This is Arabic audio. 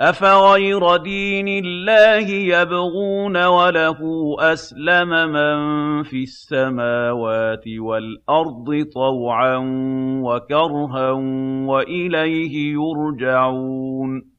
أَفَغَيْرَ دِينِ اللَّهِ يَبْغُونَ وَلَهُ أَسْلَمَ مَن فِي السَّمَاوَاتِ وَالْأَرْضِ طَوْعًا وَكَرْهًا وَإِلَيْهِ يُرْجَعُونَ